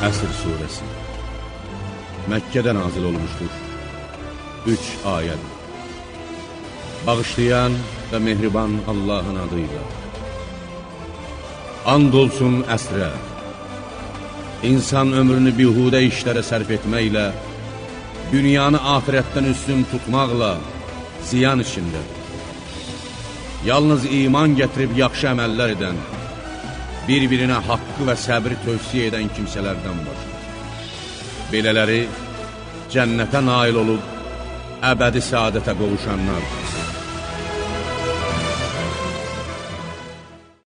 Əsr surəsi Məkkədə nazil olmuşdur. 3 ayəd Bağışlayan və mehriban Allahın adıyla And olsun əsrə İnsan ömrünü bihudə işlərə sərf etməklə Dünyanı ahirətdən üstün tutmaqla ziyan içindədir. Yalnız iman gətirib yaxşı əməllər edən, bir-birinə haqqı və səbri tövsiyə edən kimsələrdən başqa. Belələri cənnətə nail olub, əbədi saadətə qovuşanlar.